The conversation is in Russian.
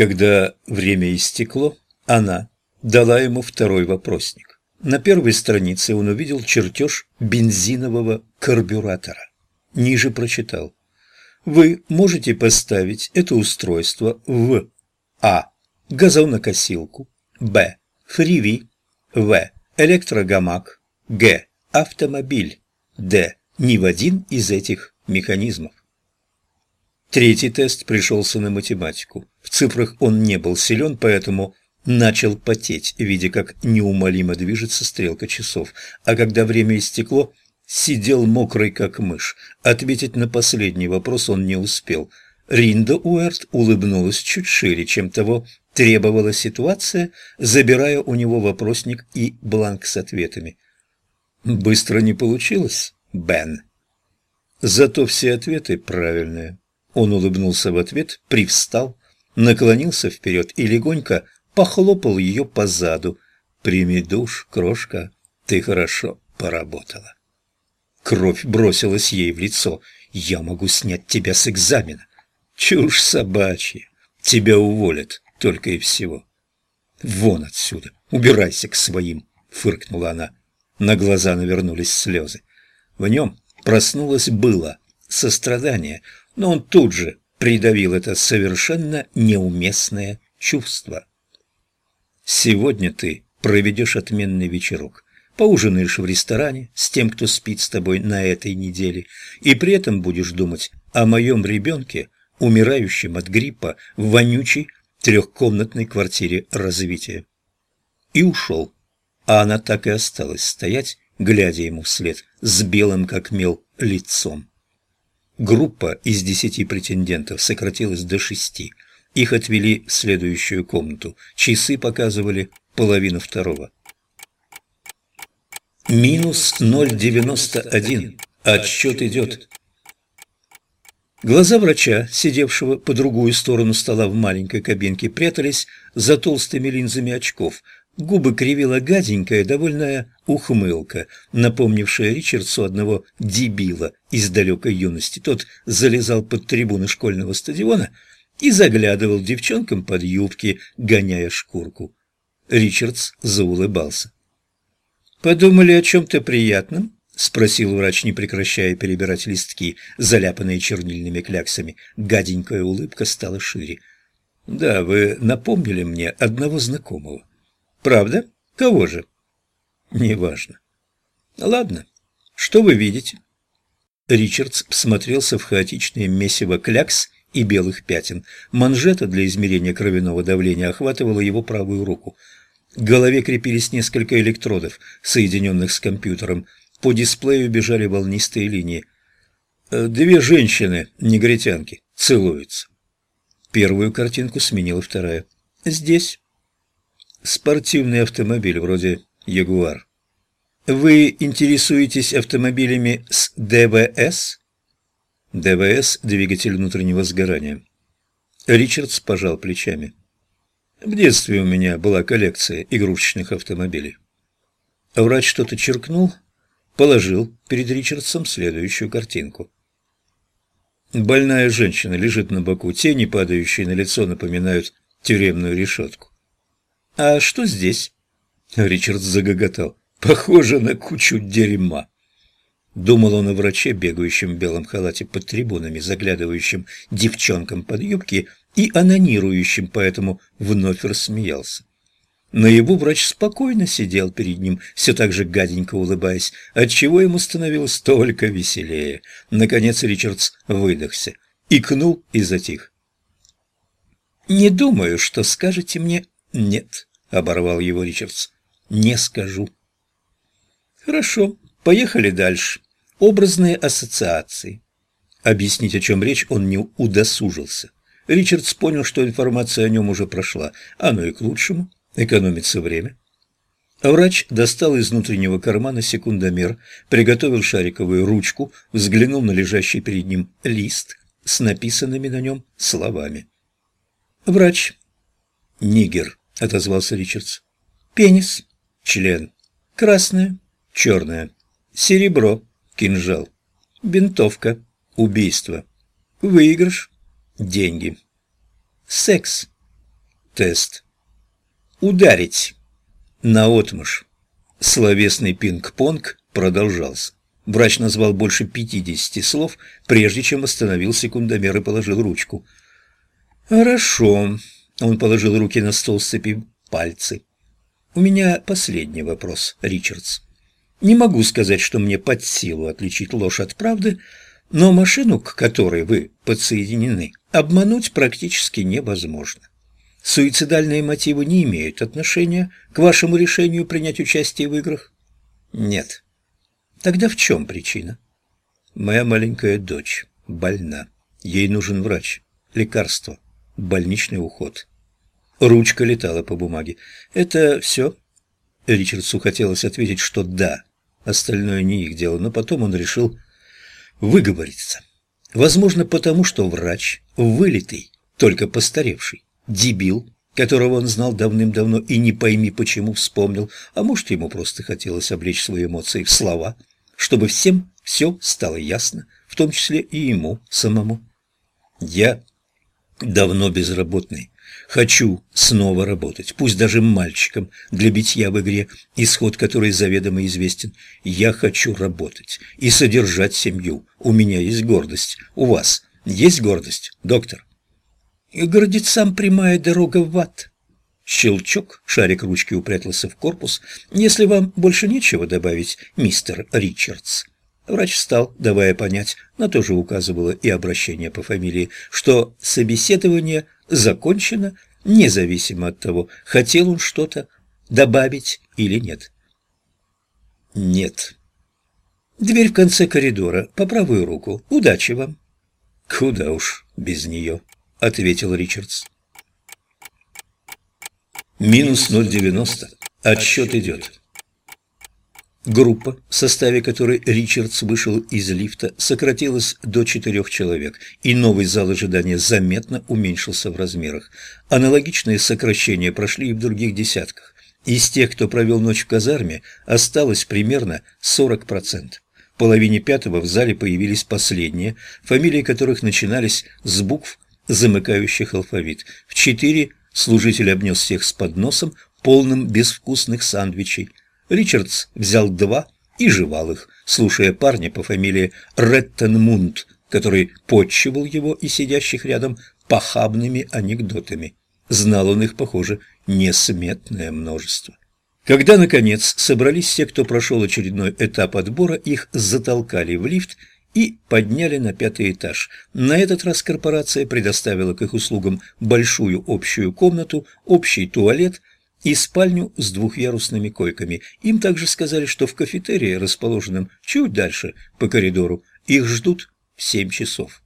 Когда время истекло, она дала ему второй вопросник. На первой странице он увидел чертеж бензинового карбюратора. Ниже прочитал. Вы можете поставить это устройство в А. Газонокосилку Б. Фриви В. Электрогамак Г. Автомобиль Д. Ни в один из этих механизмов. Третий тест пришелся на математику. В цифрах он не был силен, поэтому начал потеть, видя, как неумолимо движется стрелка часов. А когда время истекло, сидел мокрый, как мышь. Ответить на последний вопрос он не успел. Ринда Уэрт улыбнулась чуть шире, чем того требовала ситуация, забирая у него вопросник и бланк с ответами. «Быстро не получилось, Бен?» «Зато все ответы правильные». Он улыбнулся в ответ, привстал, наклонился вперед и легонько похлопал ее по заду. «Прими душ, крошка, ты хорошо поработала». Кровь бросилась ей в лицо. «Я могу снять тебя с экзамена». «Чушь собачья. Тебя уволят, только и всего». «Вон отсюда, убирайся к своим», — фыркнула она. На глаза навернулись слезы. В нем проснулось было сострадание, но он тут же придавил это совершенно неуместное чувство. «Сегодня ты проведешь отменный вечерок, поужинаешь в ресторане с тем, кто спит с тобой на этой неделе, и при этом будешь думать о моем ребенке, умирающем от гриппа в вонючей трехкомнатной квартире развития». И ушел, а она так и осталась стоять, глядя ему вслед, с белым как мел лицом. Группа из десяти претендентов сократилась до шести. Их отвели в следующую комнату. Часы показывали половину второго. Минус 0,91. Отсчет идет. Глаза врача, сидевшего по другую сторону стола в маленькой кабинке, прятались за толстыми линзами очков – Губы кривила гаденькая, довольная ухмылка, напомнившая Ричардсу одного дебила из далекой юности. Тот залезал под трибуны школьного стадиона и заглядывал девчонкам под юбки, гоняя шкурку. Ричардс заулыбался. «Подумали о чем-то приятном?» — спросил врач, не прекращая перебирать листки, заляпанные чернильными кляксами. Гаденькая улыбка стала шире. «Да, вы напомнили мне одного знакомого». Правда? Кого же? Неважно. Ладно. Что вы видите? Ричардс всмотрелся в хаотичное месиво клякс и белых пятен. Манжета для измерения кровяного давления охватывала его правую руку. К голове крепились несколько электродов, соединенных с компьютером. По дисплею бежали волнистые линии. Э, две женщины, негритянки, целуются. Первую картинку сменила вторая. «Здесь». Спортивный автомобиль вроде «Ягуар». Вы интересуетесь автомобилями с ДВС? ДВС – двигатель внутреннего сгорания. Ричардс пожал плечами. В детстве у меня была коллекция игрушечных автомобилей. Врач что-то черкнул, положил перед Ричардсом следующую картинку. Больная женщина лежит на боку, тени, падающие на лицо, напоминают тюремную решетку. «А что здесь?» Ричард загоготал. «Похоже на кучу дерьма». Думал он о враче, бегающем в белом халате под трибунами, заглядывающем девчонкам под юбки и анонирующим, поэтому вновь рассмеялся. Но его врач спокойно сидел перед ним, все так же гаденько улыбаясь, отчего ему становилось только веселее. Наконец Ричардс выдохся, икнул и затих. «Не думаю, что скажете мне «нет», — оборвал его Ричардс, — «не скажу». «Хорошо, поехали дальше. Образные ассоциации». Объяснить, о чем речь, он не удосужился. Ричардс понял, что информация о нем уже прошла. Оно и к лучшему. Экономится время. Врач достал из внутреннего кармана секундомер, приготовил шариковую ручку, взглянул на лежащий перед ним лист с написанными на нем словами. Врач. Нигер отозвался Ричардс. Пенис, член, красное, черное, серебро, кинжал, бинтовка, убийство, выигрыш, деньги, секс, Тест. Ударить. Наотмашь. Словесный пинг-понг продолжался. Врач назвал больше пятидесяти слов, прежде чем остановил секундомер и положил ручку. «Хорошо». Он положил руки на стол, сцепив пальцы. «У меня последний вопрос, Ричардс. Не могу сказать, что мне под силу отличить ложь от правды, но машину, к которой вы подсоединены, обмануть практически невозможно. Суицидальные мотивы не имеют отношения к вашему решению принять участие в играх? Нет. Тогда в чем причина? Моя маленькая дочь больна. Ей нужен врач, лекарство, больничный уход. Ручка летала по бумаге. Это все? Ричардсу хотелось ответить, что да. Остальное не их дело, но потом он решил выговориться. Возможно, потому что врач вылитый, только постаревший, дебил, которого он знал давным-давно и не пойми почему вспомнил, а может, ему просто хотелось облечь свои эмоции в слова, чтобы всем все стало ясно, в том числе и ему самому. Я давно безработный, Хочу снова работать, пусть даже мальчиком, для битья в игре, исход которой заведомо известен. Я хочу работать и содержать семью. У меня есть гордость. У вас есть гордость, доктор? И гордецам прямая дорога в ад. Щелчок, шарик ручки упрятался в корпус. Если вам больше нечего добавить, мистер Ричардс. Врач встал, давая понять, на то же указывало и обращение по фамилии, что собеседование закончено, независимо от того, хотел он что-то добавить или нет. Нет. Дверь в конце коридора, по правую руку. Удачи вам. Куда уж без нее, ответил Ричардс. Минус 0,90. Отсчет идет. Группа, в составе которой Ричардс вышел из лифта, сократилась до четырех человек, и новый зал ожидания заметно уменьшился в размерах. Аналогичные сокращения прошли и в других десятках. Из тех, кто провел ночь в казарме, осталось примерно 40%. В половине пятого в зале появились последние, фамилии которых начинались с букв, замыкающих алфавит. В четыре служитель обнес всех с подносом, полным безвкусных сандвичей. Ричардс взял два и жевал их, слушая парня по фамилии Реттенмунд, который подчивал его и сидящих рядом похабными анекдотами. Знал он их, похоже, несметное множество. Когда, наконец, собрались все, кто прошел очередной этап отбора, их затолкали в лифт и подняли на пятый этаж. На этот раз корпорация предоставила к их услугам большую общую комнату, общий туалет, и спальню с двухъярусными койками. Им также сказали, что в кафетерии, расположенном чуть дальше по коридору, их ждут в семь часов.